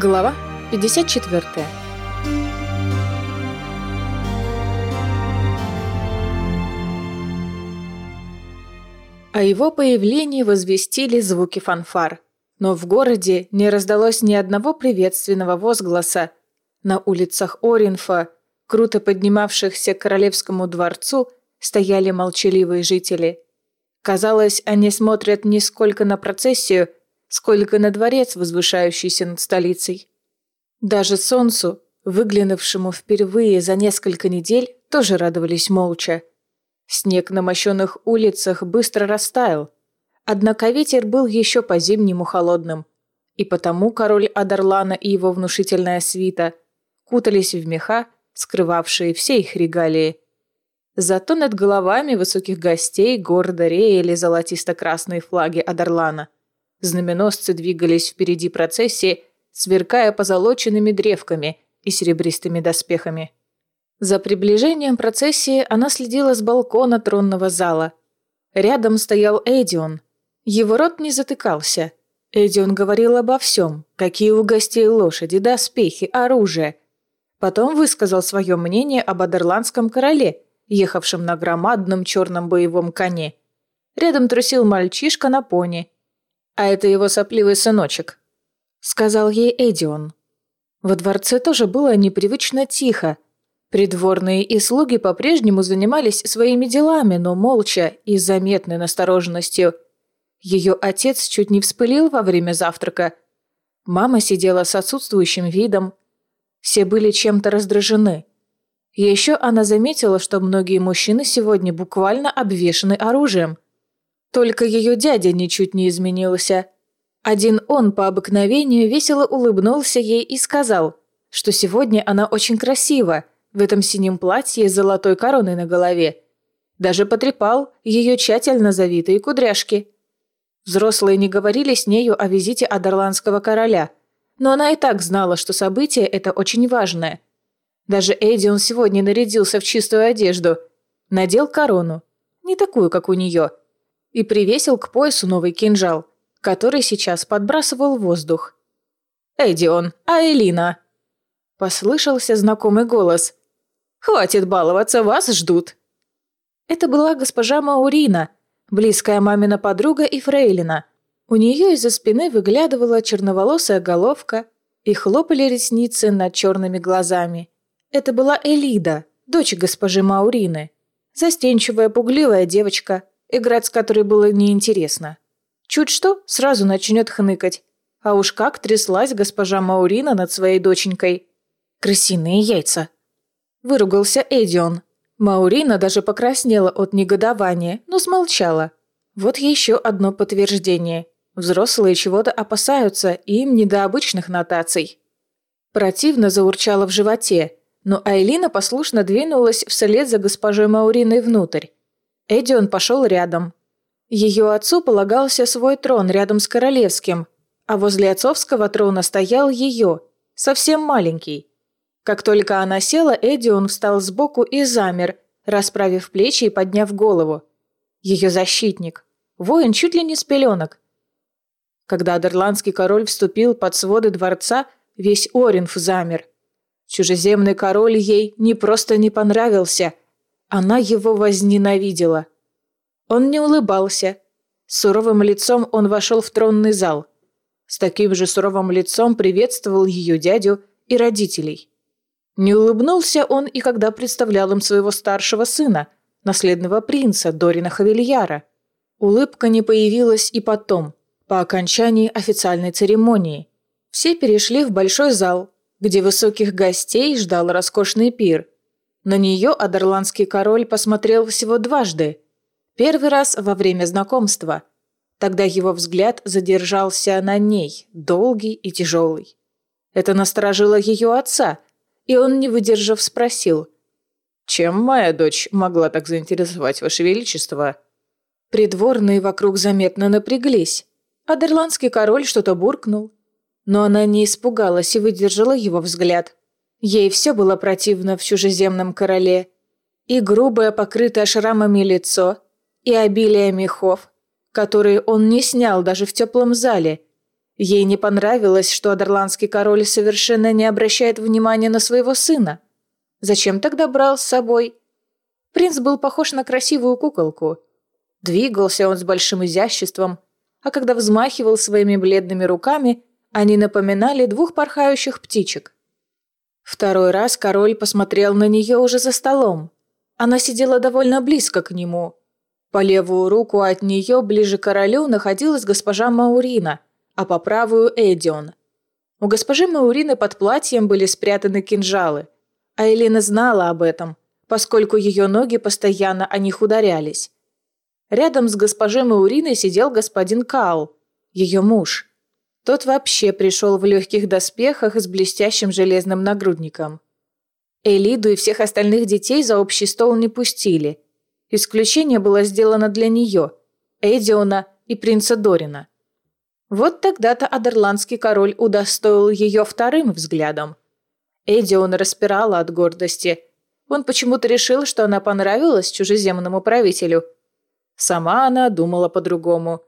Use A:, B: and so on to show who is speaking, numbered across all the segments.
A: Глава 54 О его появлении возвестили звуки фанфар. Но в городе не раздалось ни одного приветственного возгласа. На улицах Оринфа, круто поднимавшихся к королевскому дворцу, стояли молчаливые жители. Казалось, они смотрят не сколько на процессию, сколько на дворец, возвышающийся над столицей. Даже солнцу, выглянувшему впервые за несколько недель, тоже радовались молча. Снег на мощенных улицах быстро растаял, однако ветер был еще по-зимнему холодным, и потому король Адарлана и его внушительная свита кутались в меха, скрывавшие все их регалии. Зато над головами высоких гостей гордо реяли золотисто-красные флаги Адарлана – Знаменосцы двигались впереди процессии, сверкая позолоченными древками и серебристыми доспехами. За приближением процессии она следила с балкона тронного зала. Рядом стоял Эдион. Его рот не затыкался. Эдион говорил обо всем, какие у гостей лошади, доспехи, оружие. Потом высказал свое мнение об Адерландском короле, ехавшем на громадном черном боевом коне. Рядом трусил мальчишка на пони – а это его сопливый сыночек», — сказал ей Эдион. Во дворце тоже было непривычно тихо. Придворные и слуги по-прежнему занимались своими делами, но молча и заметной настороженностью. Ее отец чуть не вспылил во время завтрака. Мама сидела с отсутствующим видом. Все были чем-то раздражены. Еще она заметила, что многие мужчины сегодня буквально обвешаны оружием – только ее дядя ничуть не изменился. Один он по обыкновению весело улыбнулся ей и сказал, что сегодня она очень красива в этом синем платье с золотой короной на голове. Даже потрепал ее тщательно завитые кудряшки. Взрослые не говорили с нею о визите Адерландского короля, но она и так знала, что событие это очень важное. Даже Эдион сегодня нарядился в чистую одежду, надел корону, не такую, как у нее – и привесил к поясу новый кинжал, который сейчас подбрасывал воздух. «Эдион, а Элина?» Послышался знакомый голос. «Хватит баловаться, вас ждут!» Это была госпожа Маурина, близкая мамина подруга и фрейлина. У нее из-за спины выглядывала черноволосая головка и хлопали ресницы над черными глазами. Это была Элида, дочь госпожи Маурины. Застенчивая, пугливая девочка, играть с которой было неинтересно. Чуть что, сразу начнет хныкать. А уж как тряслась госпожа Маурина над своей доченькой. «Крысиные яйца!» Выругался Эдион. Маурина даже покраснела от негодования, но смолчала. Вот еще одно подтверждение. Взрослые чего-то опасаются, и им не до обычных нотаций. Противно заурчало в животе, но Айлина послушно двинулась вслед за госпожой Мауриной внутрь. Эдион пошел рядом. Ее отцу полагался свой трон рядом с королевским, а возле отцовского трона стоял ее, совсем маленький. Как только она села, Эдион встал сбоку и замер, расправив плечи и подняв голову. Ее защитник. Воин чуть ли не с пеленок. Когда Адерландский король вступил под своды дворца, весь Оринф замер. Чужеземный король ей не просто не понравился – она его возненавидела. Он не улыбался. С суровым лицом он вошел в тронный зал. С таким же суровым лицом приветствовал ее дядю и родителей. Не улыбнулся он и когда представлял им своего старшего сына, наследного принца Дорина Хавильяра. Улыбка не появилась и потом, по окончании официальной церемонии. Все перешли в большой зал, где высоких гостей ждал роскошный пир – на нее адерландский король посмотрел всего дважды. Первый раз во время знакомства. Тогда его взгляд задержался на ней, долгий и тяжелый. Это насторожило ее отца, и он, не выдержав, спросил. «Чем моя дочь могла так заинтересовать Ваше Величество?» Придворные вокруг заметно напряглись. Адерландский король что-то буркнул. Но она не испугалась и выдержала его взгляд. Ей все было противно в чужеземном короле. И грубое, покрытое шрамами лицо, и обилие мехов, которые он не снял даже в теплом зале, Ей не понравилось, что адерландский король совершенно не обращает внимания на своего сына. Зачем тогда брал с собой? Принц был похож на красивую куколку. Двигался он с большим изяществом, а когда взмахивал своими бледными руками, они напоминали двух порхающих птичек. Второй раз король посмотрел на нее уже за столом. Она сидела довольно близко к нему. По левую руку от нее, ближе к королю, находилась госпожа Маурина, а по правую – Эдион. У госпожи Маурины под платьем были спрятаны кинжалы, а Элина знала об этом, поскольку ее ноги постоянно о них ударялись. Рядом с госпожой Мауриной сидел господин Каул, ее муж. Тот вообще пришел в легких доспехах с блестящим железным нагрудником. Элиду и всех остальных детей за общий стол не пустили. Исключение было сделано для нее, Эдиона и принца Дорина. Вот тогда-то Адерландский король удостоил ее вторым взглядом. Эдион распирала от гордости. Он почему-то решил, что она понравилась чужеземному правителю – Сама она думала по-другому.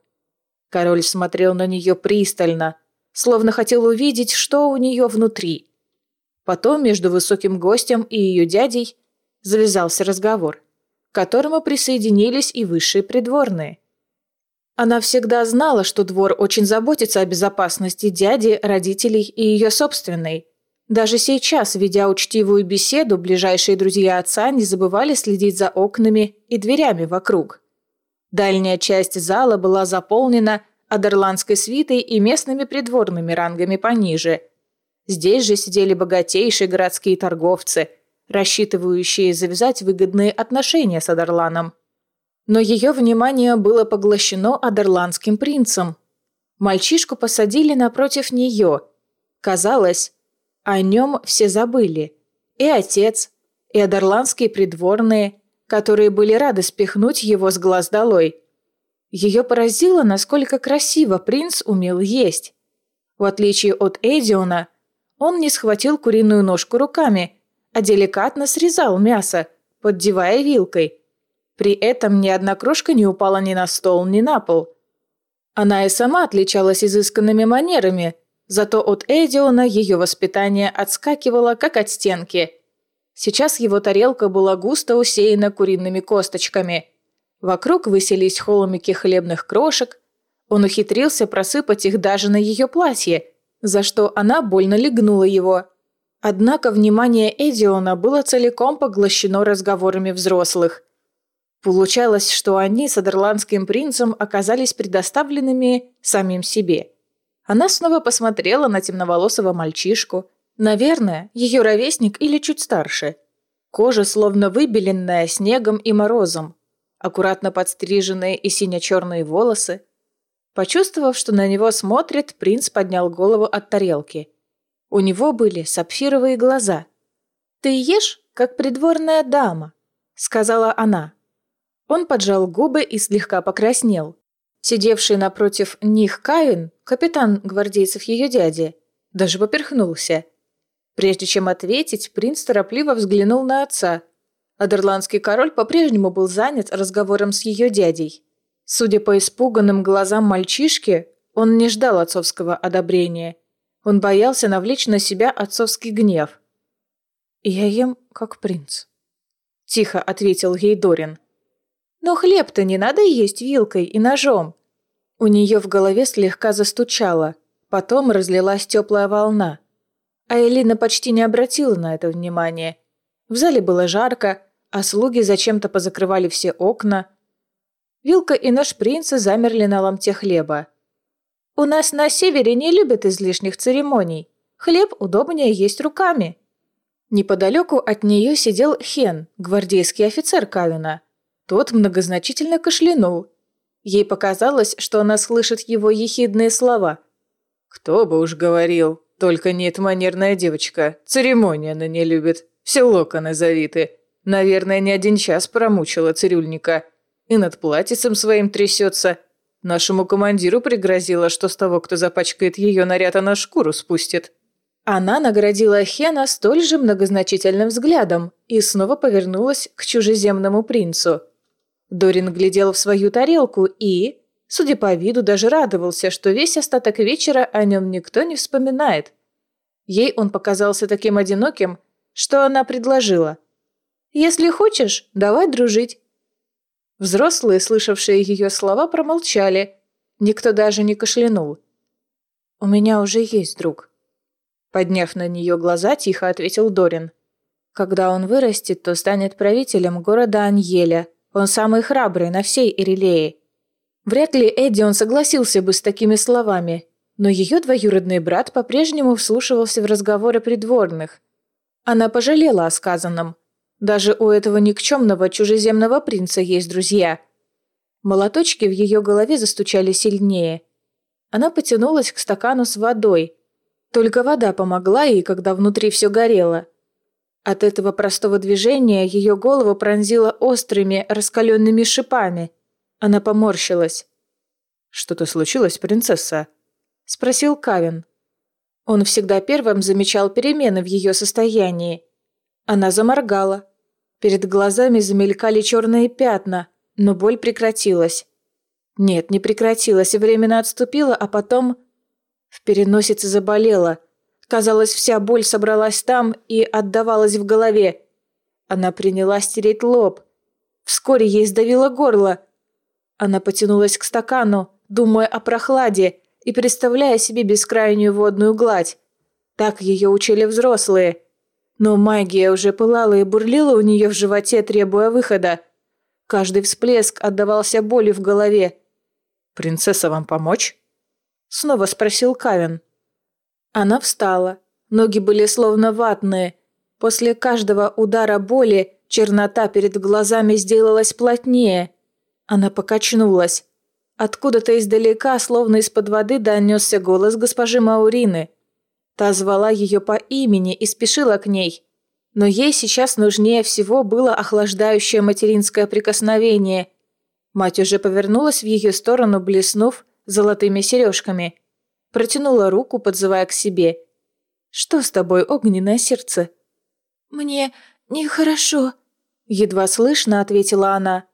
A: Король смотрел на нее пристально, словно хотел увидеть, что у нее внутри. Потом между высоким гостем и ее дядей завязался разговор, к которому присоединились и высшие придворные. Она всегда знала, что двор очень заботится о безопасности дяди, родителей и ее собственной. Даже сейчас, ведя учтивую беседу, ближайшие друзья отца не забывали следить за окнами и дверями вокруг. Дальняя часть зала была заполнена адерландской свитой и местными придворными рангами пониже. Здесь же сидели богатейшие городские торговцы, рассчитывающие завязать выгодные отношения с Адерланом. Но ее внимание было поглощено адерландским принцем. Мальчишку посадили напротив нее. Казалось, о нем все забыли. И отец, и адерландские придворные – которые были рады спихнуть его с глаз долой. Ее поразило, насколько красиво принц умел есть. В отличие от Эдиона, он не схватил куриную ножку руками, а деликатно срезал мясо, поддевая вилкой. При этом ни одна крошка не упала ни на стол, ни на пол. Она и сама отличалась изысканными манерами, зато от Эдиона ее воспитание отскакивало, как от стенки – Сейчас его тарелка была густо усеяна куриными косточками. Вокруг высились холмики хлебных крошек. Он ухитрился просыпать их даже на ее платье, за что она больно легнула его. Однако внимание Эдиона было целиком поглощено разговорами взрослых. Получалось, что они с адерландским принцем оказались предоставленными самим себе. Она снова посмотрела на темноволосого мальчишку – Наверное, ее ровесник или чуть старше. Кожа словно выбеленная снегом и морозом. Аккуратно подстриженные и сине-черные волосы. Почувствовав, что на него смотрит, принц поднял голову от тарелки. У него были сапфировые глаза. «Ты ешь, как придворная дама», — сказала она. Он поджал губы и слегка покраснел. Сидевший напротив них Каин, капитан гвардейцев ее дяди, даже поперхнулся. Прежде чем ответить, принц торопливо взглянул на отца. Адерландский король по-прежнему был занят разговором с ее дядей. Судя по испуганным глазам мальчишки, он не ждал отцовского одобрения. Он боялся навлечь на себя отцовский гнев. «Я ем, как принц», – тихо ответил ей Дорин. «Но хлеб-то не надо есть вилкой и ножом». У нее в голове слегка застучало, потом разлилась теплая волна – а Элина почти не обратила на это внимания. В зале было жарко, а слуги зачем-то позакрывали все окна. Вилка и наш принца замерли на ломте хлеба. «У нас на севере не любят излишних церемоний. Хлеб удобнее есть руками». Неподалеку от нее сидел Хен, гвардейский офицер Кавина. Тот многозначительно кашлянул. Ей показалось, что она слышит его ехидные слова. «Кто бы уж говорил», только нет манерная девочка. Церемония она не любит. Все локоны завиты. Наверное, не один час промучила цирюльника. И над платьицем своим трясется. Нашему командиру пригрозила, что с того, кто запачкает ее наряд, она шкуру спустит. Она наградила Хена столь же многозначительным взглядом и снова повернулась к чужеземному принцу. Дорин глядел в свою тарелку и, Судя по виду, даже радовался, что весь остаток вечера о нем никто не вспоминает. Ей он показался таким одиноким, что она предложила. «Если хочешь, давай дружить». Взрослые, слышавшие ее слова, промолчали. Никто даже не кашлянул. «У меня уже есть друг», — подняв на нее глаза, тихо ответил Дорин. «Когда он вырастет, то станет правителем города Аньеля. Он самый храбрый на всей Ирилее. Вряд ли Эдди согласился бы с такими словами, но ее двоюродный брат по-прежнему вслушивался в разговоры придворных. Она пожалела о сказанном. Даже у этого никчемного чужеземного принца есть друзья. Молоточки в ее голове застучали сильнее. Она потянулась к стакану с водой. Только вода помогла ей, когда внутри все горело. От этого простого движения ее голову пронзило острыми, раскаленными шипами – она поморщилась. «Что-то случилось, принцесса?» – спросил Кавин. Он всегда первым замечал перемены в ее состоянии. Она заморгала. Перед глазами замелькали черные пятна, но боль прекратилась. Нет, не прекратилась, временно отступила, а потом... В переносице заболела. Казалось, вся боль собралась там и отдавалась в голове. Она принялась стереть лоб. Вскоре ей сдавило горло – она потянулась к стакану, думая о прохладе и представляя себе бескрайнюю водную гладь. Так ее учили взрослые. Но магия уже пылала и бурлила у нее в животе, требуя выхода. Каждый всплеск отдавался болью в голове. «Принцесса, вам помочь?» Снова спросил Кавин. Она встала. Ноги были словно ватные. После каждого удара боли чернота перед глазами сделалась плотнее – она покачнулась. Откуда-то издалека, словно из-под воды, донесся голос госпожи Маурины. Та звала ее по имени и спешила к ней. Но ей сейчас нужнее всего было охлаждающее материнское прикосновение. Мать уже повернулась в ее сторону, блеснув золотыми сережками. Протянула руку, подзывая к себе. «Что с тобой, огненное сердце?»
B: «Мне нехорошо», —
A: едва слышно ответила она.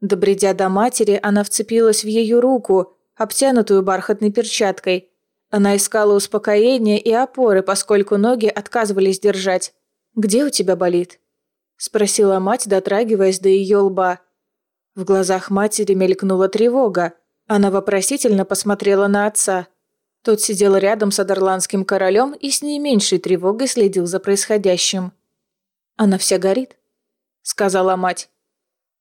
A: Добредя до матери, она вцепилась в ее руку, обтянутую бархатной перчаткой. Она искала успокоения и опоры, поскольку ноги отказывались держать. «Где у тебя болит?» – спросила мать, дотрагиваясь до ее лба. В глазах матери мелькнула тревога. Она вопросительно посмотрела на отца. Тот сидел рядом с адерландским королем и с не меньшей тревогой следил за происходящим. «Она вся горит», – сказала мать.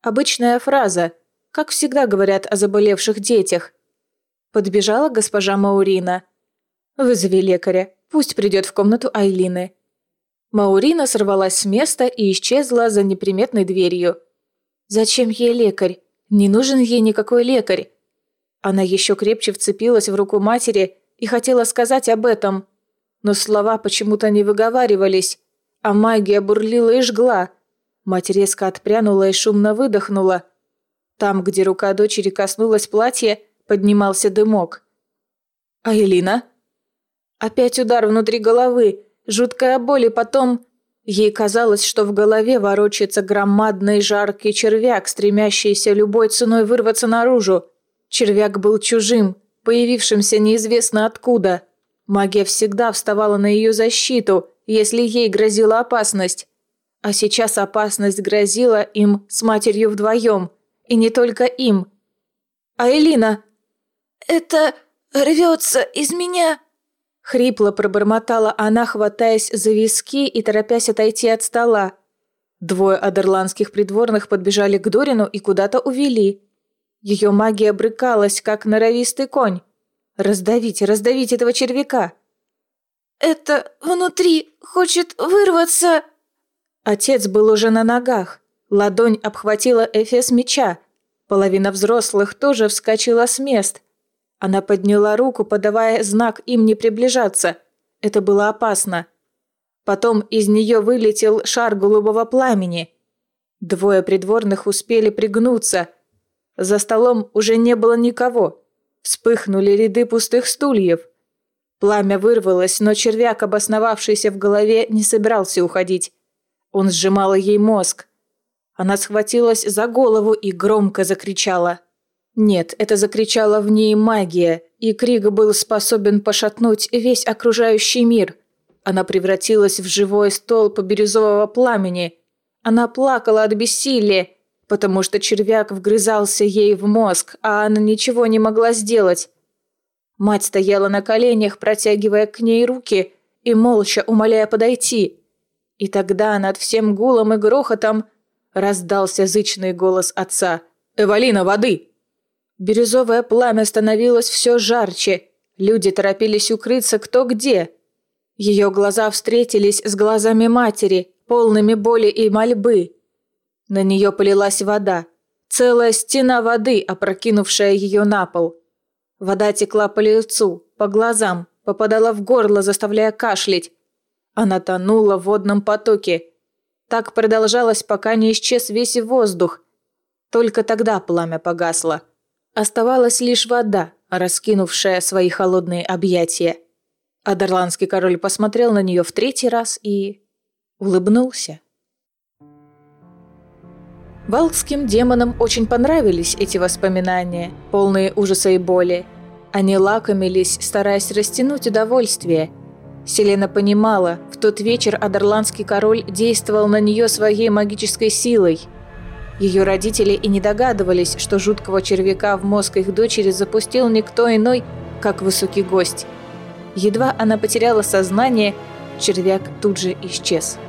A: Обычная фраза, как всегда говорят о заболевших детях. Подбежала госпожа Маурина. «Вызови лекаря, пусть придет в комнату Айлины». Маурина сорвалась с места и исчезла за неприметной дверью. «Зачем ей лекарь? Не нужен ей никакой лекарь». Она еще крепче вцепилась в руку матери и хотела сказать об этом, но слова почему-то не выговаривались, а магия бурлила и жгла – Мать резко отпрянула и шумно выдохнула. Там, где рука дочери коснулась платья, поднимался дымок. «А Элина?» Опять удар внутри головы, жуткая боль, и потом... Ей казалось, что в голове ворочается громадный жаркий червяк, стремящийся любой ценой вырваться наружу. Червяк был чужим, появившимся неизвестно откуда. Магия всегда вставала на ее защиту, если ей грозила опасность. А сейчас опасность грозила им с матерью вдвоем. И не только им. А Элина...
B: «Это рвется из меня...»
A: Хрипло пробормотала она, хватаясь за виски и торопясь отойти от стола. Двое адерландских придворных подбежали к Дорину и куда-то увели. Ее магия брыкалась, как норовистый конь. «Раздавить, раздавить этого червяка!»
B: «Это внутри хочет вырваться...»
A: Отец был уже на ногах. Ладонь обхватила эфес меча. Половина взрослых тоже вскочила с мест. Она подняла руку, подавая знак им не приближаться. Это было опасно. Потом из нее вылетел шар голубого пламени. Двое придворных успели пригнуться. За столом уже не было никого. Вспыхнули ряды пустых стульев. Пламя вырвалось, но червяк, обосновавшийся в голове, не собирался уходить. Он сжимал ей мозг. Она схватилась за голову и громко закричала. Нет, это закричала в ней магия, и крик был способен пошатнуть весь окружающий мир. Она превратилась в живой столб бирюзового пламени. Она плакала от бессилия, потому что червяк вгрызался ей в мозг, а она ничего не могла сделать. Мать стояла на коленях, протягивая к ней руки и молча умоляя подойти. И тогда над всем гулом и грохотом раздался зычный голос отца. «Эвалина, воды!» Бирюзовое пламя становилось все жарче. Люди торопились укрыться кто где. Ее глаза встретились с глазами матери, полными боли и мольбы. На нее полилась вода. Целая стена воды, опрокинувшая ее на пол. Вода текла по лицу, по глазам, попадала в горло, заставляя кашлять. Она тонула в водном потоке. Так продолжалось, пока не исчез весь воздух. Только тогда пламя погасло. Оставалась лишь вода, раскинувшая свои холодные объятия. Адерландский король посмотрел на нее в третий раз и... улыбнулся. Валкским демонам очень понравились эти воспоминания, полные ужаса и боли. Они лакомились, стараясь растянуть удовольствие. Селена понимала, в тот вечер Адерландский король действовал на нее своей магической силой. Ее родители и не догадывались, что жуткого червяка в мозг их дочери запустил никто иной, как высокий гость. Едва она потеряла сознание, червяк тут же исчез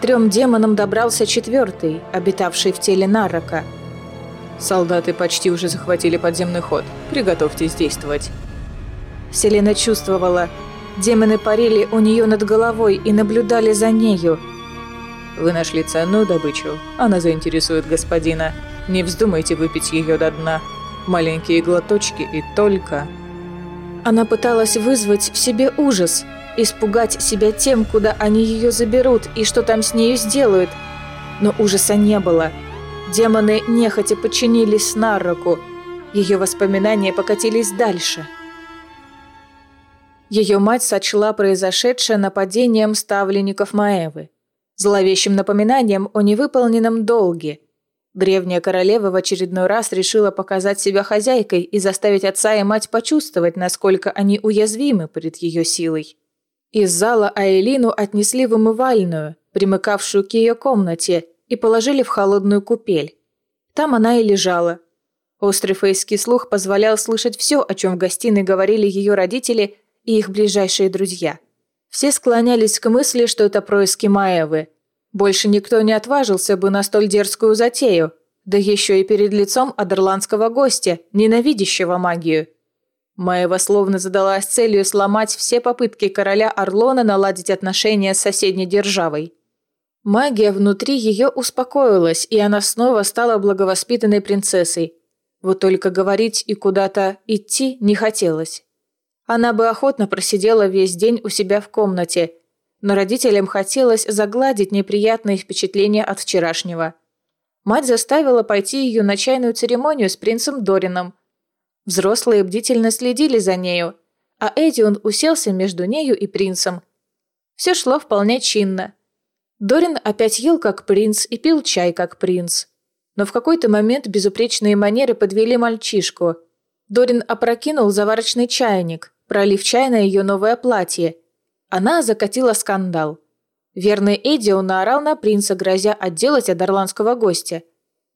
A: трем демонам добрался четвертый, обитавший в теле Нарака.
C: «Солдаты почти уже захватили подземный ход. Приготовьтесь действовать».
A: Селена чувствовала. Демоны парили у нее над головой и наблюдали за нею.
C: «Вы нашли ценную добычу. Она заинтересует господина. Не вздумайте выпить ее до дна. Маленькие глоточки и только...»
A: Она пыталась вызвать в себе ужас – испугать себя тем, куда они ее заберут и что там с нею сделают. Но ужаса не было. Демоны нехотя подчинились Нарроку. Ее воспоминания покатились дальше. Ее мать сочла произошедшее нападением ставленников Маэвы. Зловещим напоминанием о невыполненном долге. Древняя королева в очередной раз решила показать себя хозяйкой и заставить отца и мать почувствовать, насколько они уязвимы перед ее силой. Из зала Аэлину отнесли в умывальную, примыкавшую к ее комнате, и положили в холодную купель. Там она и лежала. Острый фейский слух позволял слышать все, о чем в гостиной говорили ее родители и их ближайшие друзья. Все склонялись к мысли, что это происки Маевы. Больше никто не отважился бы на столь дерзкую затею, да еще и перед лицом адерландского гостя, ненавидящего магию. Маева словно задалась целью сломать все попытки короля Орлона наладить отношения с соседней державой. Магия внутри ее успокоилась, и она снова стала благовоспитанной принцессой. Вот только говорить и куда-то идти не хотелось. Она бы охотно просидела весь день у себя в комнате, но родителям хотелось загладить неприятные впечатления от вчерашнего. Мать заставила пойти ее на чайную церемонию с принцем Дорином – Взрослые бдительно следили за нею, а Эдион уселся между нею и принцем. Все шло вполне чинно. Дорин опять ел как принц и пил чай как принц. Но в какой-то момент безупречные манеры подвели мальчишку. Дорин опрокинул заварочный чайник, пролив чай на ее новое платье. Она закатила скандал. Верный Эдион наорал на принца, грозя отделать от орландского гостя.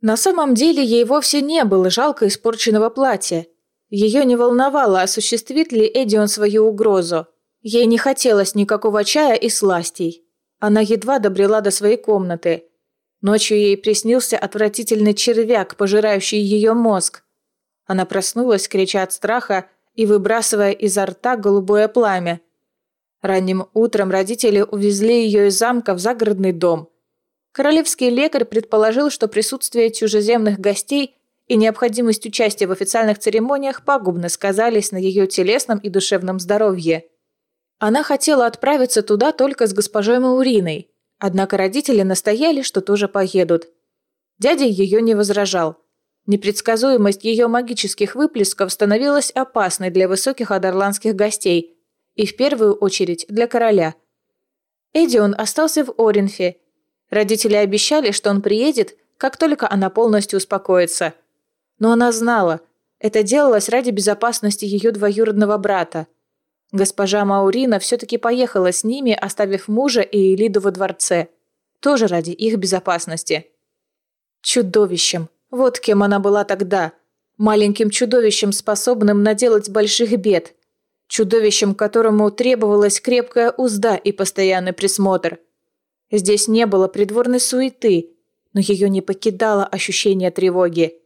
A: На самом деле ей вовсе не было жалко испорченного платья. Ее не волновало, осуществит ли Эдион свою угрозу. Ей не хотелось никакого чая и сластей. Она едва добрела до своей комнаты. Ночью ей приснился отвратительный червяк, пожирающий ее мозг. Она проснулась, крича от страха и выбрасывая изо рта голубое пламя. Ранним утром родители увезли ее из замка в загородный дом. Королевский лекарь предположил, что присутствие чужеземных гостей и необходимость участия в официальных церемониях пагубно сказались на ее телесном и душевном здоровье. Она хотела отправиться туда только с госпожой Мауриной, однако родители настояли, что тоже поедут. Дядя ее не возражал. Непредсказуемость ее магических выплесков становилась опасной для высоких адерландских гостей, и в первую очередь для короля. Эдион остался в Оринфе. Родители обещали, что он приедет, как только она полностью успокоится – но она знала, Это делалось ради безопасности ее двоюродного брата. Госпожа Маурина все-таки поехала с ними, оставив мужа и Элиду во дворце. Тоже ради их безопасности. Чудовищем. Вот кем она была тогда. Маленьким чудовищем, способным наделать больших бед. Чудовищем, которому требовалась крепкая узда и постоянный присмотр. Здесь не было придворной суеты, но ее не покидало ощущение тревоги.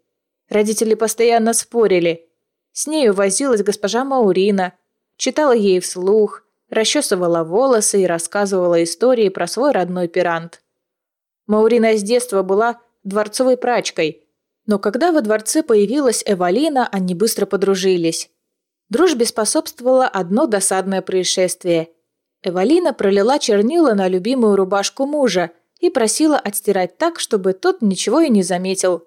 A: Родители постоянно спорили. С нею возилась госпожа Маурина, читала ей вслух, расчесывала волосы и рассказывала истории про свой родной пирант. Маурина с детства была дворцовой прачкой, но когда во дворце появилась Эвалина, они быстро подружились. Дружбе способствовало одно досадное происшествие. Эвалина пролила чернила на любимую рубашку мужа и просила отстирать так, чтобы тот ничего и не заметил.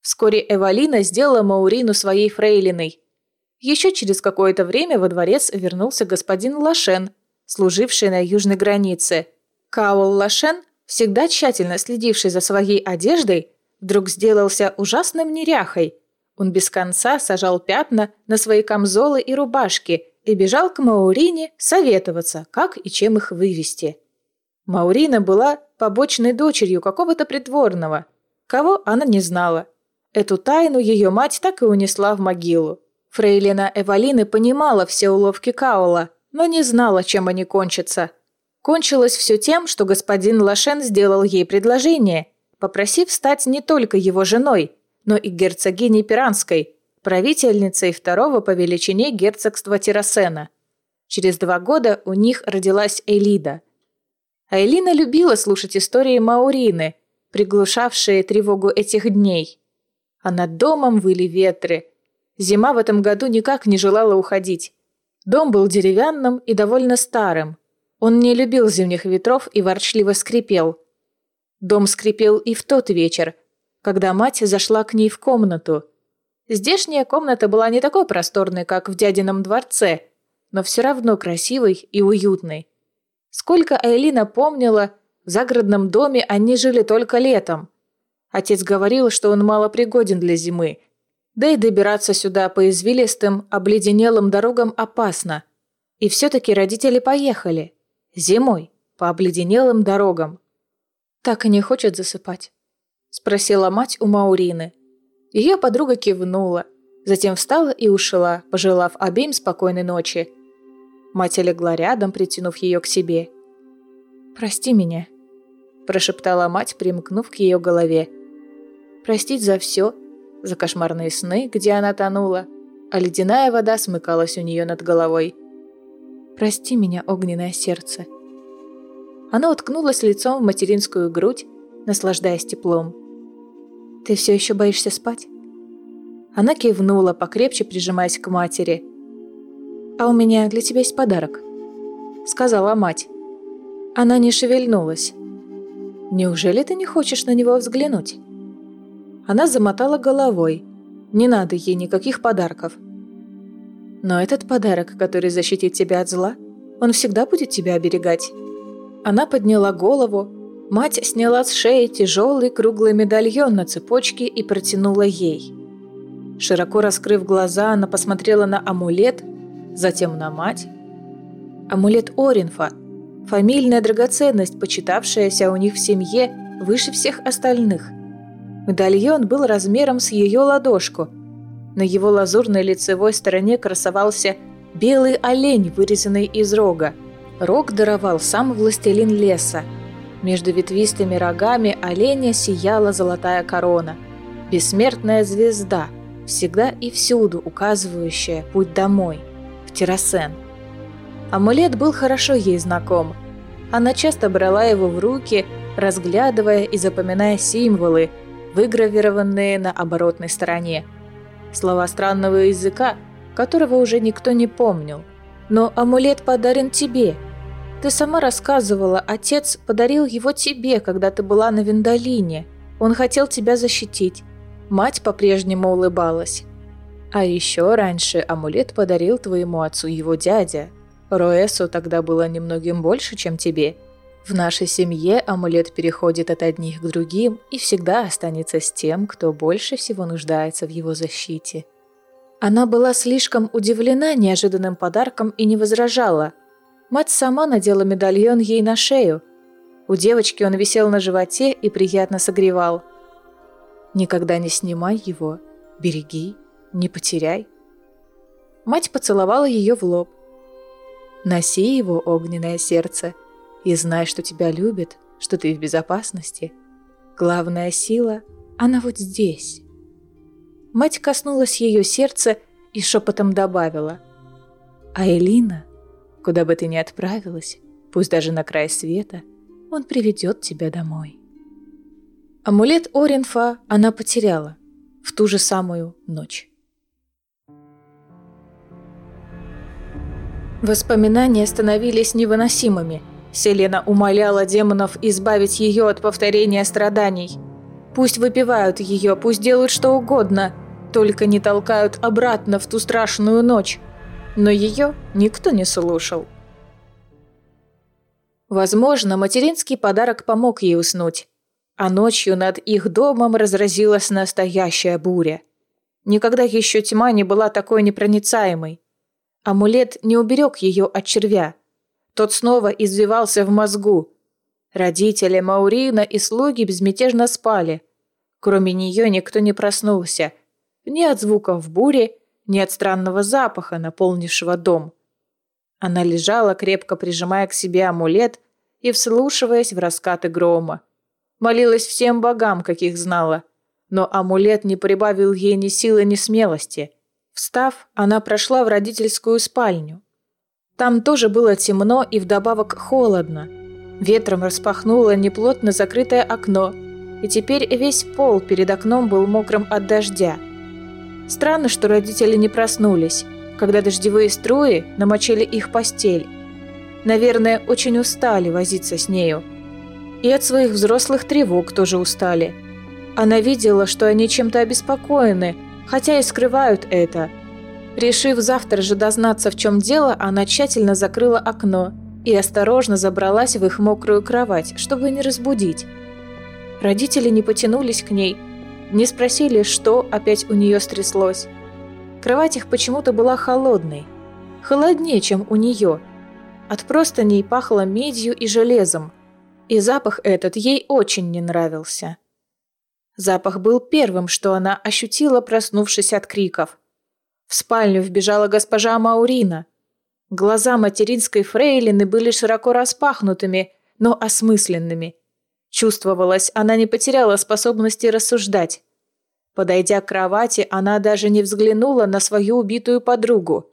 A: Вскоре Эвалина сделала Маурину своей фрейлиной. Еще через какое-то время во дворец вернулся господин Лашен, служивший на южной границе. Каул Лашен, всегда тщательно следивший за своей одеждой, вдруг сделался ужасным неряхой. Он без конца сажал пятна на свои камзолы и рубашки и бежал к Маурине советоваться, как и чем их вывести. Маурина была побочной дочерью какого-то придворного. Кого она не знала. Эту тайну ее мать так и унесла в могилу. Фрейлина Эвалины понимала все уловки Каула, но не знала, чем они кончатся. Кончилось все тем, что господин Лашен сделал ей предложение, попросив стать не только его женой, но и герцогиней Пиранской, правительницей второго по величине герцогства Тирасена. Через два года у них родилась Элида – а Элина любила слушать истории Маурины, приглушавшие тревогу этих дней. А над домом выли ветры. Зима в этом году никак не желала уходить. Дом был деревянным и довольно старым. Он не любил зимних ветров и ворчливо скрипел. Дом скрипел и в тот вечер, когда мать зашла к ней в комнату. Здешняя комната была не такой просторной, как в дядином дворце, но все равно красивой и уютной. Сколько Айлина помнила, в загородном доме они жили только летом. Отец говорил, что он малопригоден для зимы. Да и добираться сюда по извилистым, обледенелым дорогам опасно. И все-таки родители поехали. Зимой, по обледенелым дорогам. «Так и не хочет засыпать?» – спросила мать у Маурины. Ее подруга кивнула, затем встала и ушла, пожелав обеим спокойной ночи. Мать легла рядом, притянув ее к себе. «Прости меня», – прошептала мать, примкнув к ее голове. «Простить за все, за кошмарные сны, где она тонула, а ледяная вода смыкалась у нее над головой. Прости меня, огненное сердце». Она уткнулась лицом в материнскую грудь, наслаждаясь теплом. «Ты все еще боишься спать?» Она кивнула, покрепче прижимаясь к матери – «А у меня для тебя есть подарок», — сказала мать. Она не шевельнулась. «Неужели ты не хочешь на него взглянуть?» Она замотала головой. Не надо ей никаких подарков. Но этот подарок, который защитит тебя от зла, он всегда будет тебя оберегать. Она подняла голову. Мать сняла с шеи тяжелый круглый медальон на цепочке и протянула ей. Широко раскрыв глаза, она посмотрела на амулет, затем на мать. Амулет Оринфа – фамильная драгоценность, почитавшаяся у них в семье выше всех остальных. Медальон был размером с ее ладошку. На его лазурной лицевой стороне красовался белый олень, вырезанный из рога. Рог даровал сам властелин леса. Между ветвистыми рогами оленя сияла золотая корона. Бессмертная звезда, всегда и всюду указывающая путь домой в Террасен. Амулет был хорошо ей знаком. Она часто брала его в руки, разглядывая и запоминая символы, выгравированные на оборотной стороне. Слова странного языка, которого уже никто не помнил. Но амулет подарен тебе. Ты сама рассказывала, отец подарил его тебе, когда ты была на Виндолине. Он хотел тебя защитить. Мать по-прежнему улыбалась. А еще раньше амулет подарил твоему отцу его дядя. Роэсу тогда было немногим больше, чем тебе. В нашей семье амулет переходит от одних к другим и всегда останется с тем, кто больше всего нуждается в его защите. Она была слишком удивлена неожиданным подарком и не возражала. Мать сама надела медальон ей на шею. У девочки он висел на животе и приятно согревал. «Никогда не снимай его, береги, не потеряй». Мать поцеловала ее в лоб. «Носи его огненное сердце и знай, что тебя любит, что ты в безопасности. Главная сила, она вот здесь». Мать коснулась ее сердца и шепотом добавила. «А Элина, куда бы ты ни отправилась, пусть даже на край света, он приведет тебя домой». Амулет Оринфа она потеряла в ту же самую ночь. Воспоминания становились невыносимыми. Селена умоляла демонов избавить ее от повторения страданий – Пусть выпивают ее, пусть делают что угодно, только не толкают обратно в ту страшную ночь. Но ее никто не слушал. Возможно, материнский подарок помог ей уснуть. А ночью над их домом разразилась настоящая буря. Никогда еще тьма не была такой непроницаемой. Амулет не уберег ее от червя. Тот снова извивался в мозгу. Родители Маурина и слуги безмятежно спали. Кроме нее никто не проснулся. Ни от звуков бури, ни от странного запаха, наполнившего дом. Она лежала, крепко прижимая к себе амулет и вслушиваясь в раскаты грома. Молилась всем богам, каких знала. Но амулет не прибавил ей ни силы, ни смелости. Встав, она прошла в родительскую спальню. Там тоже было темно и вдобавок холодно. Ветром распахнуло неплотно закрытое окно – и теперь весь пол перед окном был мокрым от дождя. Странно, что родители не проснулись, когда дождевые струи намочили их постель. Наверное, очень устали возиться с нею. И от своих взрослых тревог тоже устали. Она видела, что они чем-то обеспокоены, хотя и скрывают это. Решив завтра же дознаться, в чем дело, она тщательно закрыла окно и осторожно забралась в их мокрую кровать, чтобы не разбудить. Родители не потянулись к ней, не спросили, что опять у нее стряслось. Кровать их почему-то была холодной. Холоднее, чем у нее. От простыней пахло медью и железом. И запах этот ей очень не нравился. Запах был первым, что она ощутила, проснувшись от криков. В спальню вбежала госпожа Маурина. Глаза материнской фрейлины были широко распахнутыми, но осмысленными – Чувствовалось, она не потеряла способности рассуждать. Подойдя к кровати, она даже не взглянула на свою убитую подругу.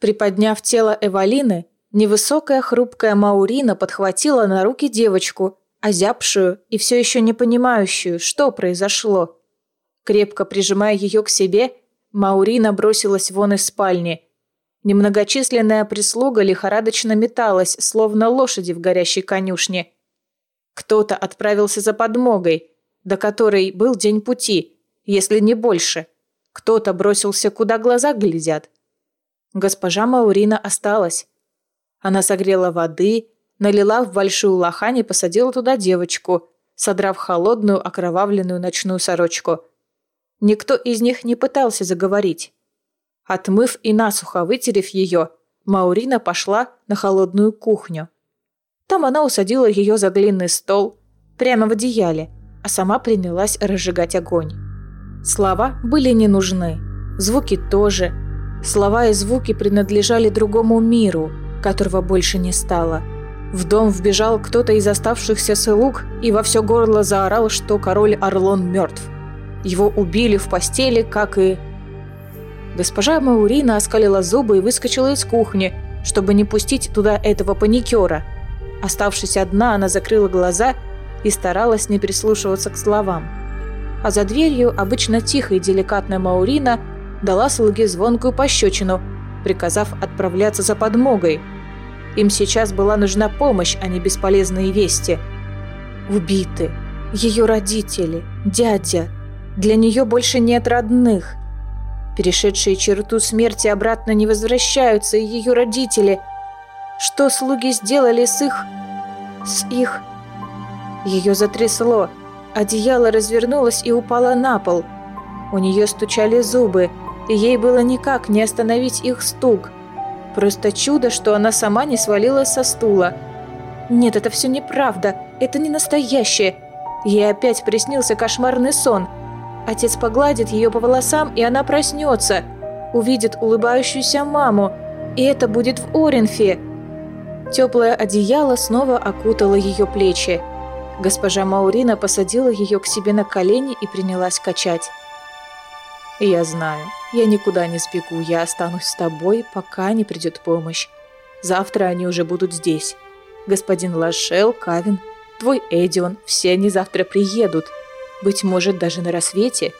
A: Приподняв тело Эвалины, невысокая хрупкая Маурина подхватила на руки девочку, озябшую и все еще не понимающую, что произошло. Крепко прижимая ее к себе, Маурина бросилась вон из спальни. Немногочисленная прислуга лихорадочно металась, словно лошади в горящей конюшне – кто-то отправился за подмогой, до которой был день пути, если не больше. Кто-то бросился, куда глаза глядят. Госпожа Маурина осталась. Она согрела воды, налила в большую лохань и посадила туда девочку, содрав холодную окровавленную ночную сорочку. Никто из них не пытался заговорить. Отмыв и насухо вытерев ее, Маурина пошла на холодную кухню. Там она усадила ее за длинный стол, прямо в одеяле, а сама принялась разжигать огонь. Слова были не нужны, звуки тоже. Слова и звуки принадлежали другому миру, которого больше не стало. В дом вбежал кто-то из оставшихся слуг и во все горло заорал, что король Орлон мертв. Его убили в постели, как и... Госпожа Маурина оскалила зубы и выскочила из кухни, чтобы не пустить туда этого паникера – Оставшись одна, она закрыла глаза и старалась не прислушиваться к словам. А за дверью обычно тихая и деликатная Маурина дала слуге звонкую пощечину, приказав отправляться за подмогой. Им сейчас была нужна помощь, а не бесполезные вести. Убиты. Ее родители, дядя. Для нее больше нет родных. Перешедшие черту смерти обратно не возвращаются, и ее родители – что слуги сделали с их... с их... Ее затрясло. Одеяло развернулось и упало на пол. У нее стучали зубы. и ей было никак не остановить их стук. Просто чудо, что она сама не свалилась со стула. Нет, это все неправда, это не настоящее. Ей опять приснился кошмарный сон. Отец погладит ее по волосам, и она проснется. Увидит улыбающуюся маму. И это будет в Оренфе. Теплое одеяло снова окутало ее плечи. Госпожа Маурина посадила ее к себе на колени и принялась качать. «Я знаю, я никуда не сбегу, я останусь с тобой, пока не придет помощь. Завтра они уже будут здесь. Господин Лашел, Кавин, твой Эдион, все они завтра приедут. Быть может, даже на рассвете».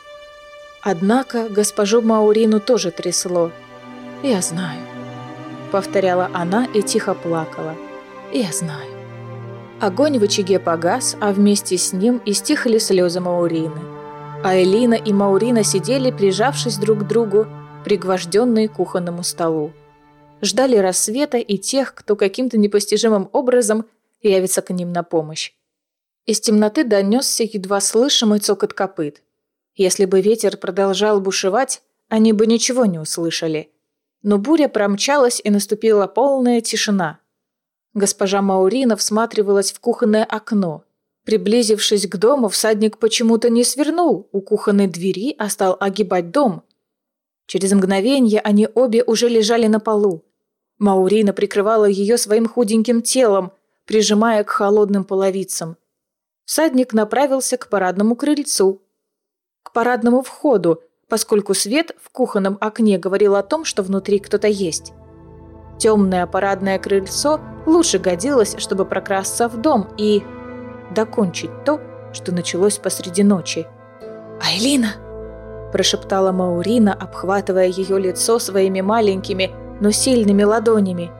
A: Однако госпожу Маурину тоже трясло. «Я знаю», — повторяла она и тихо плакала. «Я знаю». Огонь в очаге погас, а вместе с ним и стихли слезы Маурины. А Элина и Маурина сидели, прижавшись друг к другу, пригвожденные к кухонному столу. Ждали рассвета и тех, кто каким-то непостижимым образом явится к ним на помощь. Из темноты донесся едва слышимый цокот копыт. Если бы ветер продолжал бушевать, они бы ничего не услышали. Но буря промчалась, и наступила полная тишина – Госпожа Маурина всматривалась в кухонное окно. Приблизившись к дому, всадник почему-то не свернул у кухонной двери, а стал огибать дом. Через мгновение они обе уже лежали на полу. Маурина прикрывала ее своим худеньким телом, прижимая к холодным половицам. Всадник направился к парадному крыльцу, к парадному входу, поскольку свет в кухонном окне говорил о том, что внутри кто-то есть. Темное парадное крыльцо лучше годилось, чтобы прокрасться в дом и докончить то, что началось посреди ночи. «Айлина!» – прошептала Маурина, обхватывая ее лицо своими маленькими, но сильными ладонями.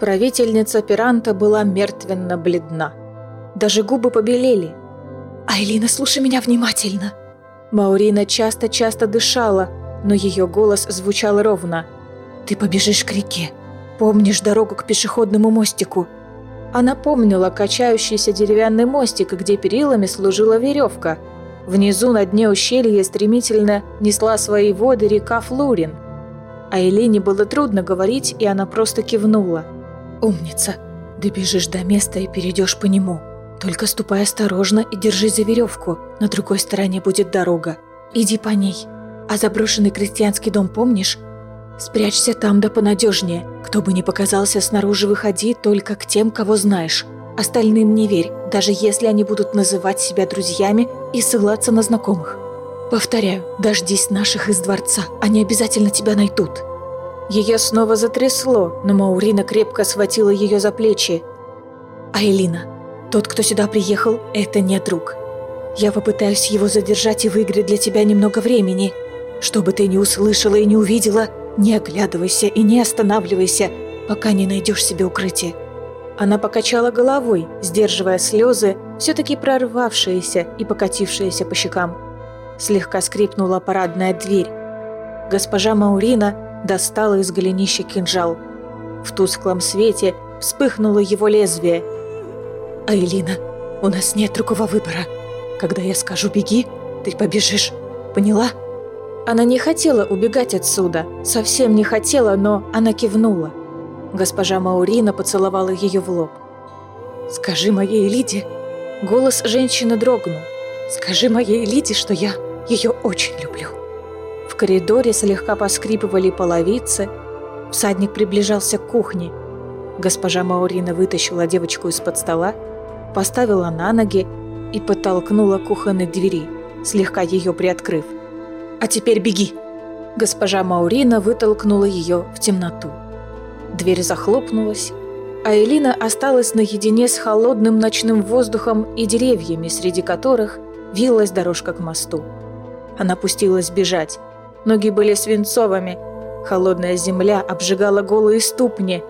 A: Правительница Пиранта была мертвенно бледна. Даже губы побелели. «Айлина, слушай меня внимательно!» Маурина часто-часто дышала, но ее голос звучал ровно. «Ты побежишь к реке. Помнишь дорогу к пешеходному мостику?» Она помнила качающийся деревянный мостик, где перилами служила веревка. Внизу на дне ущелья стремительно несла свои воды река Флурин. А Елене было трудно говорить, и она просто кивнула. «Умница! Добежишь до места и перейдешь по нему. Только ступай осторожно и держи за веревку. На другой стороне будет дорога. Иди по ней. А заброшенный крестьянский дом помнишь? Спрячься там да понадежнее. Кто бы ни показался снаружи, выходи только к тем, кого знаешь. Остальным не верь, даже если они будут называть себя друзьями и ссылаться на знакомых. Повторяю, дождись наших из дворца, они обязательно тебя найдут. Ее снова затрясло, но Маурина крепко схватила ее за плечи. Айлина, тот, кто сюда приехал, это не друг. Я попытаюсь его задержать и выиграть для тебя немного времени. Что бы ты ни услышала и не увидела – не оглядывайся и не останавливайся, пока не найдешь себе укрытие. Она покачала головой, сдерживая слезы, все-таки прорвавшиеся и покатившиеся по щекам. Слегка скрипнула парадная дверь. Госпожа Маурина достала из голенища кинжал. В тусклом свете вспыхнуло его лезвие. «Айлина, у нас нет другого выбора. Когда я скажу «беги», ты побежишь. Поняла?» Она не хотела убегать отсюда, совсем не хотела, но она кивнула. Госпожа Маурина поцеловала ее в лоб. «Скажи моей Лиде...» Голос женщины дрогнул. «Скажи моей Лиде, что я ее очень люблю». В коридоре слегка поскрипывали половицы. Всадник приближался к кухне. Госпожа Маурина вытащила девочку из-под стола, поставила на ноги и подтолкнула кухонной двери, слегка ее приоткрыв. «А теперь беги!» Госпожа Маурина вытолкнула ее в темноту. Дверь захлопнулась, а Элина осталась наедине с холодным ночным воздухом и деревьями, среди которых вилась дорожка к мосту. Она пустилась бежать. Ноги были свинцовыми, холодная земля обжигала голые ступни.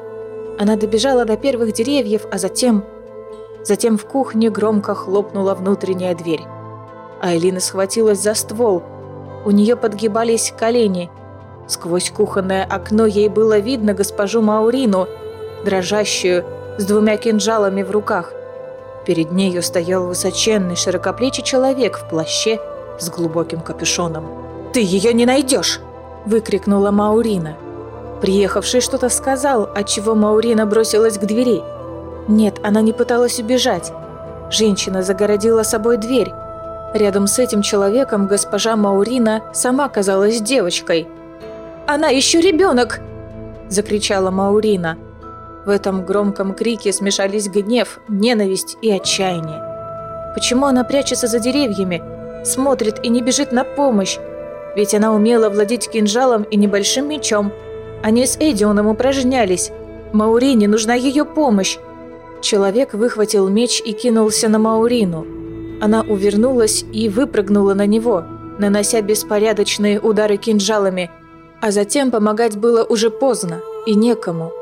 A: Она добежала до первых деревьев, а затем... Затем в кухне громко хлопнула внутренняя дверь. А Элина схватилась за ствол – у нее подгибались колени. Сквозь кухонное окно ей было видно госпожу Маурину, дрожащую, с двумя кинжалами в руках. Перед нею стоял высоченный широкоплечий человек в плаще с глубоким капюшоном. «Ты ее не найдешь!» – выкрикнула Маурина. Приехавший что-то сказал, отчего Маурина бросилась к двери. Нет, она не пыталась убежать. Женщина загородила собой дверь. Рядом с этим человеком госпожа Маурина сама казалась девочкой. «Она еще ребенок!» – закричала Маурина. В этом громком крике смешались гнев, ненависть и отчаяние. Почему она прячется за деревьями, смотрит и не бежит на помощь? Ведь она умела владеть кинжалом и небольшим мечом. Они с Эдионом упражнялись. Маурине нужна ее помощь. Человек выхватил меч и кинулся на Маурину. Она увернулась и выпрыгнула на него, нанося беспорядочные удары кинжалами. А затем помогать было уже поздно и некому.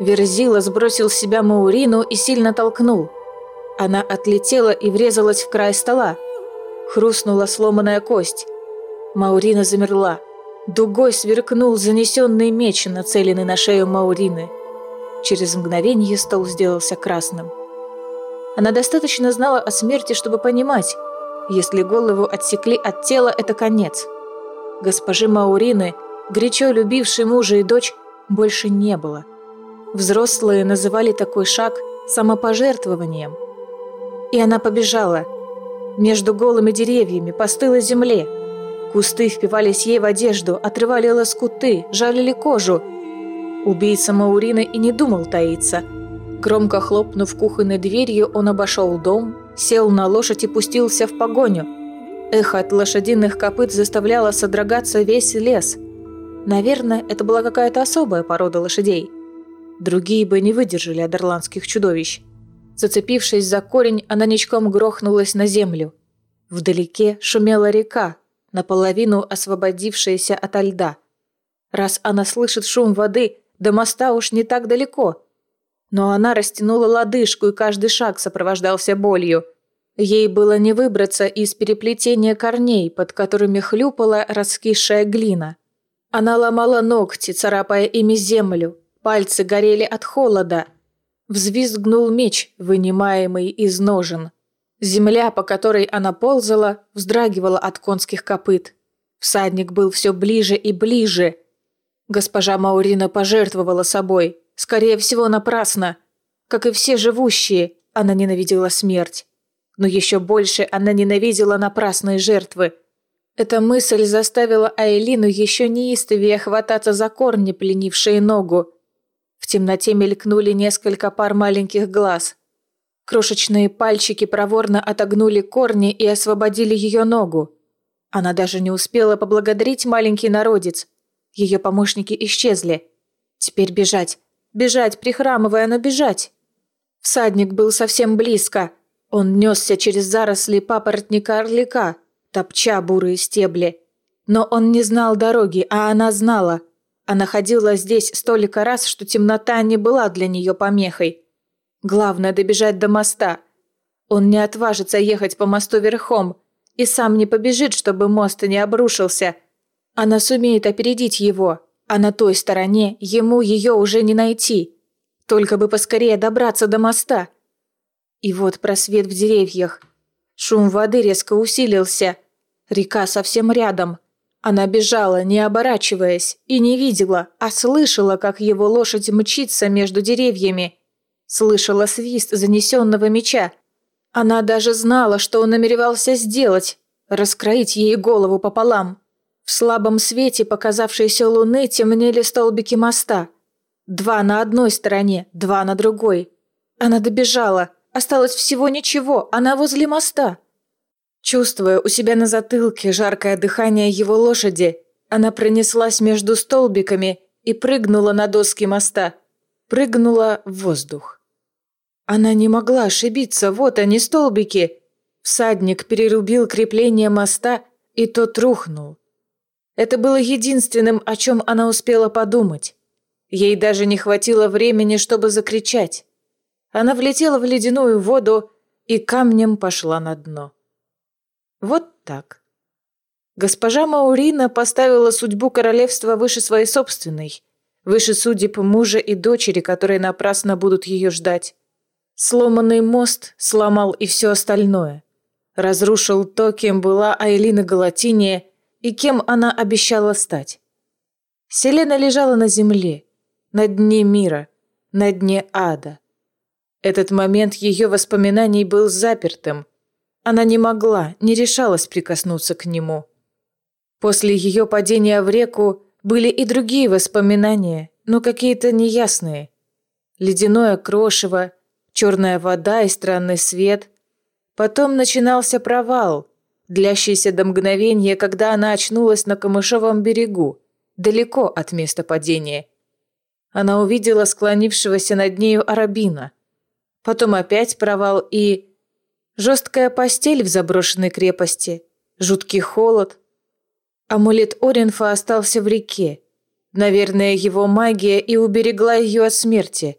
A: Верзила сбросил с себя Маурину и сильно толкнул. Она отлетела и врезалась в край стола. Хрустнула сломанная кость. Маурина замерла. Дугой сверкнул занесенный меч, нацеленный на шею Маурины. Через мгновение стол сделался красным. Она достаточно знала о смерти, чтобы понимать, если голову отсекли от тела, это конец. Госпожи Маурины, горячо любившей мужа и дочь, больше не было. Взрослые называли такой шаг самопожертвованием. И она побежала. Между голыми деревьями, по земле. Кусты впивались ей в одежду, отрывали лоскуты, жалили кожу. Убийца Маурины и не думал таиться. Громко хлопнув кухонной дверью, он обошел дом, сел на лошадь и пустился в погоню. Эхо от лошадиных копыт заставляло содрогаться весь лес. Наверное, это была какая-то особая порода лошадей. Другие бы не выдержали адерландских чудовищ. Зацепившись за корень, она ничком грохнулась на землю. Вдалеке шумела река, наполовину освободившаяся ото льда. Раз она слышит шум воды, до моста уж не так далеко. Но она растянула лодыжку, и каждый шаг сопровождался болью. Ей было не выбраться из переплетения корней, под которыми хлюпала раскисшая глина. Она ломала ногти, царапая ими землю, Пальцы горели от холода. Взвизгнул меч, вынимаемый из ножен. Земля, по которой она ползала, вздрагивала от конских копыт. Всадник был все ближе и ближе. Госпожа Маурина пожертвовала собой, скорее всего, напрасно. Как и все живущие, она ненавидела смерть. Но еще больше она ненавидела напрасные жертвы. Эта мысль заставила Айлину еще неистовее хвататься за корни, пленившие ногу. В темноте мелькнули несколько пар маленьких глаз. Крошечные пальчики проворно отогнули корни и освободили ее ногу. Она даже не успела поблагодарить маленький народец. Ее помощники исчезли. Теперь бежать. Бежать, прихрамывая, но бежать. Всадник был совсем близко. Он несся через заросли папоротника орлика, топча бурые стебли. Но он не знал дороги, а она знала. Она ходила здесь столько раз, что темнота не была для нее помехой. Главное добежать до моста. Он не отважится ехать по мосту верхом и сам не побежит, чтобы мост не обрушился. Она сумеет опередить его, а на той стороне ему ее уже не найти. Только бы поскорее добраться до моста. И вот просвет в деревьях. Шум воды резко усилился. Река совсем рядом – она бежала, не оборачиваясь, и не видела, а слышала, как его лошадь мчится между деревьями. Слышала свист занесенного меча. Она даже знала, что он намеревался сделать – раскроить ей голову пополам. В слабом свете показавшейся луны темнели столбики моста. Два на одной стороне, два на другой. Она добежала. Осталось всего ничего, она возле моста. Чувствуя у себя на затылке жаркое дыхание его лошади, она пронеслась между столбиками и прыгнула на доски моста. Прыгнула в воздух. Она не могла ошибиться, вот они столбики. Всадник перерубил крепление моста, и тот рухнул. Это было единственным, о чем она успела подумать. Ей даже не хватило времени, чтобы закричать. Она влетела в ледяную воду и камнем пошла на дно. Вот так. Госпожа Маурина поставила судьбу королевства выше своей собственной, выше судеб мужа и дочери, которые напрасно будут ее ждать. Сломанный мост сломал и все остальное. Разрушил то, кем была Айлина Галатиния и кем она обещала стать. Селена лежала на земле, на дне мира, на дне ада. Этот момент ее воспоминаний был запертым. Она не могла, не решалась прикоснуться к нему. После ее падения в реку были и другие воспоминания, но какие-то неясные. Ледяное крошево, черная вода и странный свет. Потом начинался провал, длящийся до мгновения, когда она очнулась на камышовом берегу, далеко от места падения. Она увидела склонившегося над нею арабина. Потом опять провал и... Жесткая постель в заброшенной крепости, жуткий холод. Амулет Оринфа остался в реке. Наверное, его магия и уберегла ее от смерти.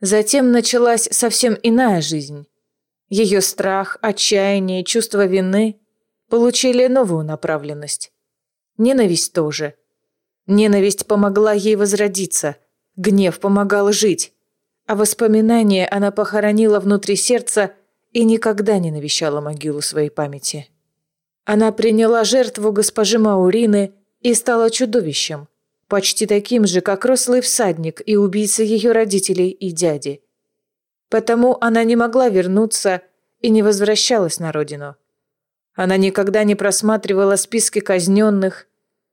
A: Затем началась совсем иная жизнь. Ее страх, отчаяние, чувство вины получили новую направленность. Ненависть тоже. Ненависть помогла ей возродиться, гнев помогал жить, а воспоминания она похоронила внутри сердца и никогда не навещала могилу своей памяти. Она приняла жертву госпожи Маурины и стала чудовищем, почти таким же, как рослый всадник и убийца ее родителей и дяди. Потому она не могла вернуться и не возвращалась на родину. Она никогда не просматривала списки казненных,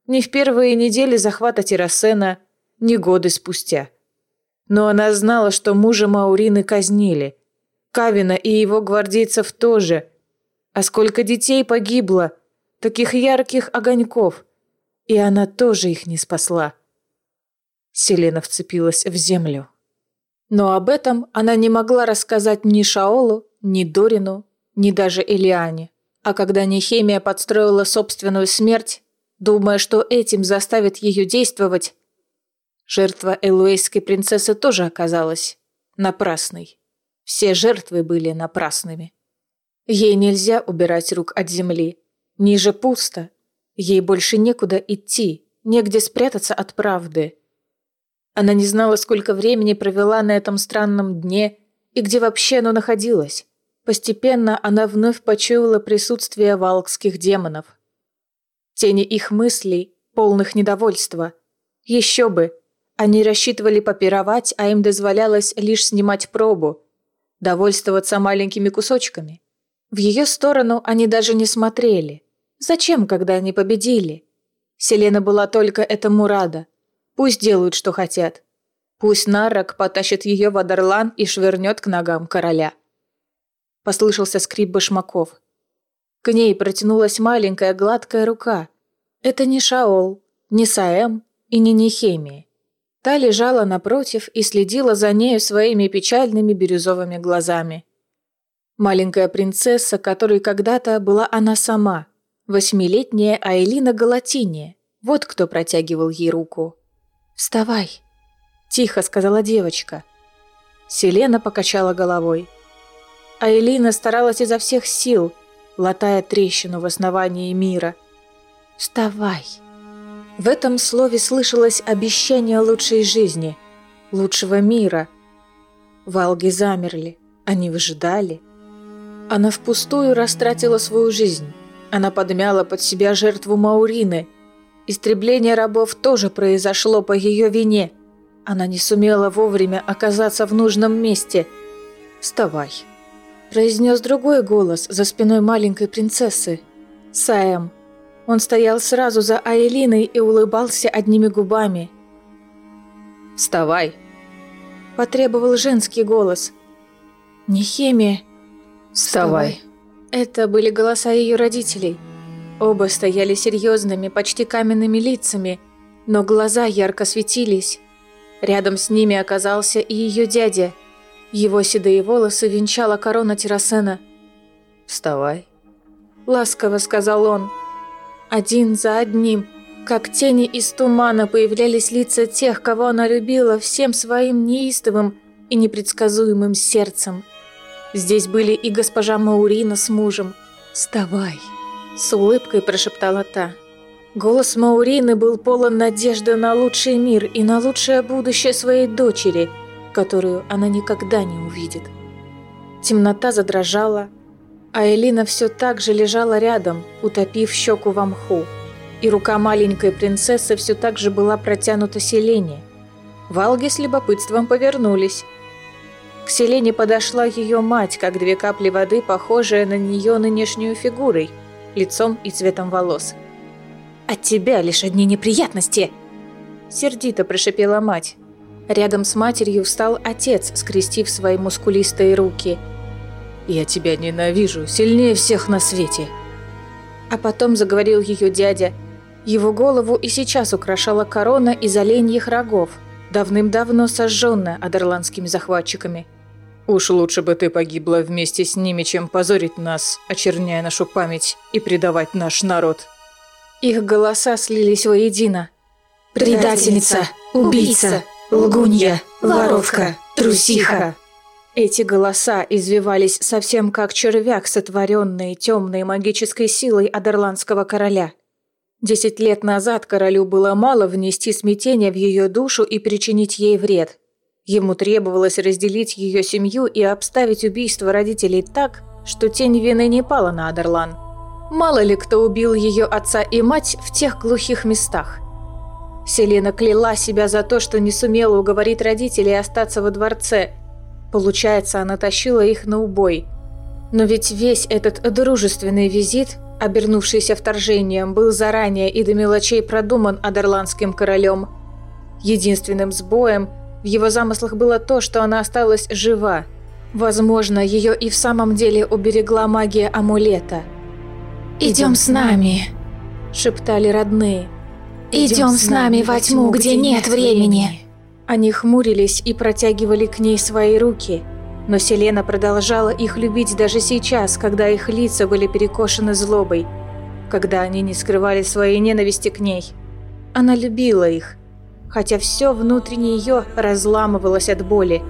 A: ни в первые недели захвата Террасена, ни годы спустя. Но она знала, что мужа Маурины казнили. Кавина и его гвардейцев тоже. А сколько детей погибло, таких ярких огоньков. И она тоже их не спасла. Селена вцепилась в землю. Но об этом она не могла рассказать ни Шаолу, ни Дорину, ни даже Элиане. А когда Нехемия подстроила собственную смерть, думая, что этим заставит ее действовать. Жертва элуэйской принцессы тоже оказалась напрасной. Все жертвы были напрасными. Ей нельзя убирать рук от земли. Ниже пусто. Ей больше некуда идти, негде спрятаться от правды. Она не знала, сколько времени провела на этом странном дне и где вообще оно находилось. Постепенно она вновь почуяла присутствие валкских демонов тени их мыслей, полных недовольства. Еще бы! Они рассчитывали попировать, а им дозволялось лишь снимать пробу, довольствоваться маленькими кусочками. В ее сторону они даже не смотрели. Зачем, когда они победили? Селена была только этому рада. Пусть делают, что хотят. Пусть Нарок потащит ее в Адерлан и швырнет к ногам короля. Послышался скрип башмаков. К ней протянулась маленькая гладкая рука. Это не Шаол, не Саэм и не Нехемия. Та лежала напротив и следила за нею своими печальными бирюзовыми глазами. Маленькая принцесса, которой когда-то была она сама, восьмилетняя Айлина Галатиния, вот кто протягивал ей руку. «Вставай!» – тихо сказала девочка. Селена покачала головой. Айлина старалась изо всех сил – латая трещину в основании мира. «Вставай!» В этом слове слышалось обещание лучшей жизни, лучшего мира. Валги замерли, они выжидали. Она впустую растратила свою жизнь. Она подмяла под себя жертву Маурины. Истребление рабов тоже произошло по ее вине. Она не сумела вовремя оказаться в нужном месте. «Вставай!» произнес другой голос за спиной маленькой принцессы. Саэм. Он стоял сразу за Айлиной и улыбался одними губами.
C: «Вставай!»
A: – потребовал женский голос. «Не химия!»
C: «Вставай!»
A: Это были голоса ее родителей. Оба стояли серьезными, почти каменными лицами, но глаза ярко светились. Рядом с ними оказался и ее дядя – его седые волосы венчала корона Террасена.
C: «Вставай», —
A: ласково сказал он. Один за одним, как тени из тумана, появлялись лица тех, кого она любила всем своим неистовым и непредсказуемым сердцем. Здесь были и госпожа Маурина с мужем. «Вставай!» — с улыбкой прошептала та. Голос Маурины был полон надежды на лучший мир и на лучшее будущее своей дочери — которую она никогда не увидит. Темнота задрожала, а Элина все так же лежала рядом, утопив щеку в мху. и рука маленькой принцессы все так же была протянута Селене. Валги с любопытством повернулись. К Селене подошла ее мать, как две капли воды, похожая на нее нынешнюю фигурой, лицом и цветом волос. «От тебя лишь одни неприятности!» Сердито прошипела мать. Рядом с матерью встал отец, скрестив свои мускулистые руки.
C: «Я тебя ненавижу, сильнее всех на свете!»
A: А потом заговорил ее дядя. Его голову и сейчас украшала корона из оленьих рогов, давным-давно сожженная адерландскими захватчиками.
C: «Уж лучше бы ты погибла вместе с ними, чем позорить нас, очерняя нашу память и предавать наш народ».
A: Их голоса слились воедино.
B: «Предательница! Убийца! Лгунья! Воровка! Трусиха!»
A: Эти голоса извивались совсем как червяк, сотворенный темной магической силой Адерландского короля. Десять лет назад королю было мало внести смятение в ее душу и причинить ей вред. Ему требовалось разделить ее семью и обставить убийство родителей так, что тень вины не пала на Адерлан. Мало ли кто убил ее отца и мать в тех глухих местах. Селена кляла себя за то, что не сумела уговорить родителей остаться во дворце – Получается, она тащила их на убой. Но ведь весь этот дружественный визит, обернувшийся вторжением, был заранее и до мелочей продуман Адерландским королем. Единственным сбоем в его замыслах было то, что она осталась жива. Возможно, ее и в самом деле уберегла магия амулета.
B: «Идем с нами», –
A: шептали родные.
B: «Идем с нами во тьму, где нет времени».
A: Они хмурились и протягивали к ней свои руки, но Селена продолжала их любить даже сейчас, когда их лица были перекошены злобой, когда они не скрывали своей ненависти к ней. Она любила их, хотя все внутренне ее разламывалось от боли.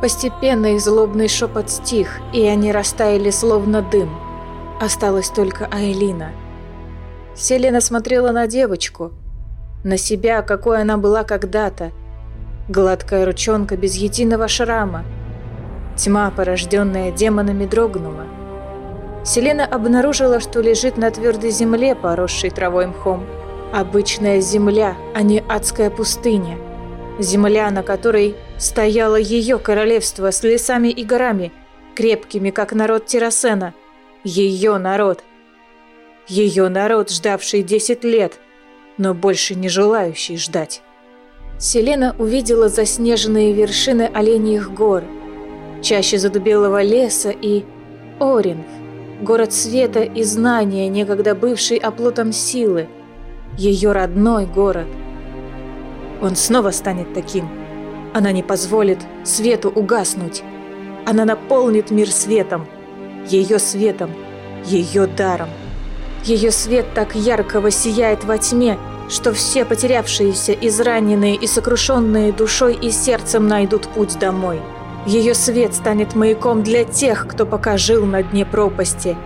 A: Постепенно их злобный шепот стих, и они растаяли словно дым. Осталась только Айлина. Селена смотрела на девочку, на себя, какой она была когда-то, Гладкая ручонка без единого шрама. Тьма, порожденная демонами, дрогнула. Селена обнаружила, что лежит на твердой земле, поросшей травой мхом. Обычная земля, а не адская пустыня. Земля, на которой стояло ее королевство с лесами и горами, крепкими, как народ Террасена. Ее народ. Ее народ, ждавший десять лет, но больше не желающий ждать. Селена увидела заснеженные вершины оленьих гор, чаще задубелого леса и Оринф, город света и знания, некогда бывший оплотом силы, ее родной город. Он снова станет таким. Она не позволит свету угаснуть. Она наполнит мир светом, ее светом, ее даром. Ее свет так ярко воссияет во тьме, что все потерявшиеся, израненные и сокрушенные душой и сердцем найдут путь домой. Ее свет станет маяком для тех, кто пока жил на дне пропасти.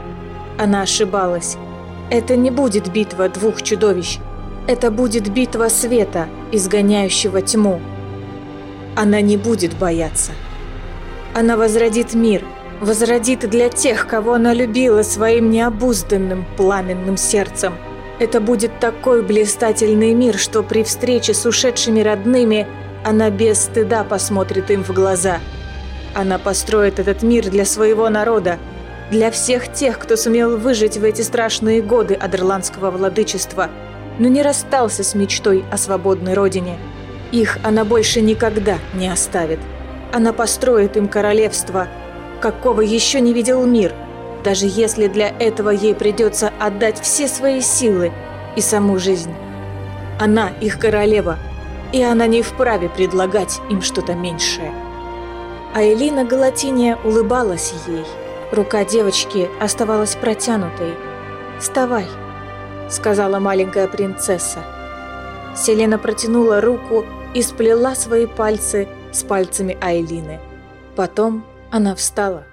A: Она ошибалась. Это не будет битва двух чудовищ. Это будет битва света, изгоняющего тьму. Она не будет бояться. Она возродит мир, возродит для тех, кого она любила своим необузданным пламенным сердцем – это будет такой блистательный мир, что при встрече с ушедшими родными она без стыда посмотрит им в глаза. Она построит этот мир для своего народа, для всех тех, кто сумел выжить в эти страшные годы Адерландского владычества, но не расстался с мечтой о свободной родине. Их она больше никогда не оставит. Она построит им королевство, какого еще не видел мир – даже если для этого ей придется отдать все свои силы и саму жизнь. Она их королева, и она не вправе предлагать им что-то меньшее. А Элина Галатиния улыбалась ей. Рука девочки оставалась протянутой. «Вставай», — сказала маленькая принцесса. Селена протянула руку и сплела свои пальцы с пальцами Айлины. Потом она встала.